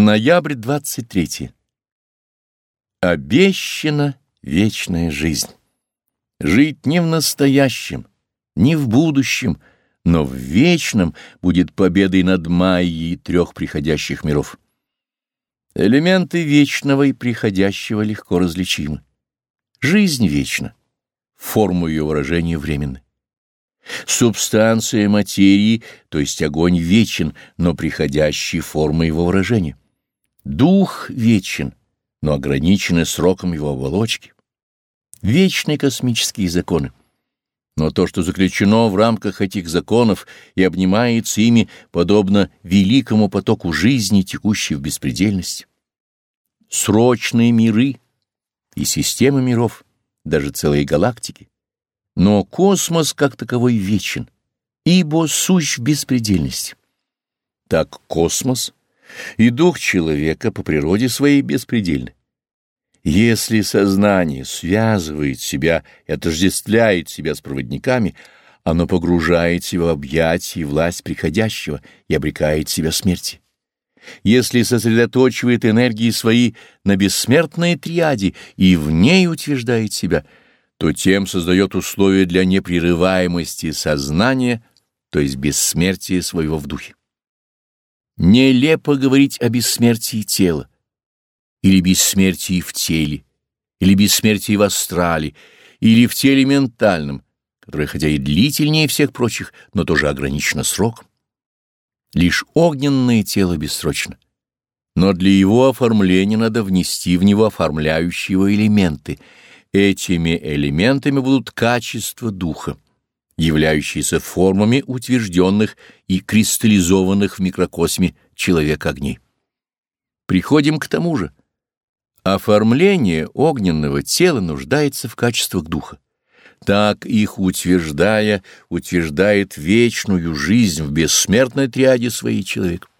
Ноябрь 23. Обещана вечная жизнь. Жить не в настоящем, не в будущем, но в вечном будет победой над Майей трех приходящих миров. Элементы вечного и приходящего легко различимы. Жизнь вечна, форму ее выражения временны. Субстанция материи, то есть огонь вечен, но приходящий формы его выражения. Дух вечен, но ограничены сроком его оболочки. Вечные космические законы. Но то, что заключено в рамках этих законов и обнимается ими, подобно великому потоку жизни, текущей в беспредельности. Срочные миры и системы миров, даже целые галактики но космос как таковой вечен, ибо сущ в беспредельности. Так космос и дух человека по природе своей беспредельны. Если сознание связывает себя и отождествляет себя с проводниками, оно погружает себя в объятия и власть приходящего и обрекает себя смерти. Если сосредоточивает энергии свои на бессмертной триаде и в ней утверждает себя — то тем создает условия для непрерываемости сознания, то есть бессмертия своего в духе. Нелепо говорить о бессмертии тела, или бессмертии в теле, или бессмертии в астрале, или в теле ментальном, которое хотя и длительнее всех прочих, но тоже ограничено сроком. Лишь огненное тело бессрочно, но для его оформления надо внести в него оформляющие его элементы — Этими элементами будут качества духа, являющиеся формами утвержденных и кристаллизованных в микрокосме человека огней. Приходим к тому же. Оформление огненного тела нуждается в качествах духа. Так их утверждая, утверждает вечную жизнь в бессмертной триаде своей человек.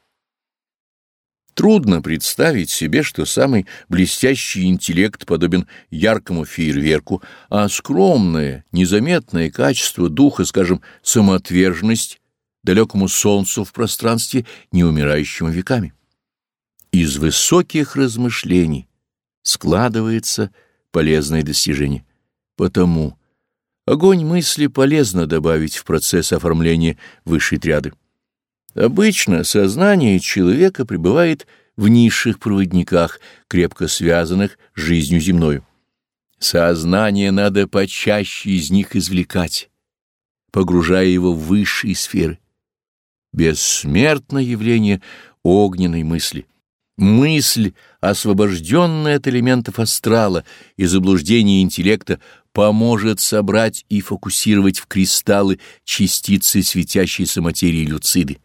Трудно представить себе, что самый блестящий интеллект подобен яркому фейерверку, а скромное, незаметное качество духа, скажем, самоотверженность, далекому солнцу в пространстве, не умирающему веками. Из высоких размышлений складывается полезное достижение. Потому огонь мысли полезно добавить в процесс оформления высшей триады. Обычно сознание человека пребывает в низших проводниках, крепко связанных с жизнью земною. Сознание надо почаще из них извлекать, погружая его в высшие сферы. Бессмертное явление огненной мысли. Мысль, освобожденная от элементов астрала и заблуждения интеллекта, поможет собрать и фокусировать в кристаллы частицы светящейся материи люциды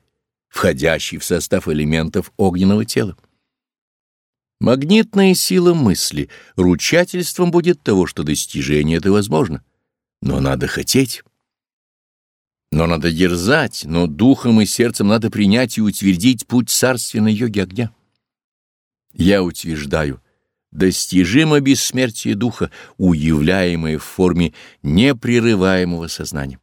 входящий в состав элементов огненного тела. Магнитная сила мысли ручательством будет того, что достижение это возможно. Но надо хотеть. Но надо дерзать, но духом и сердцем надо принять и утвердить путь царственной йоги огня. Я утверждаю, достижимо бессмертие духа, уявляемое в форме непрерываемого сознания.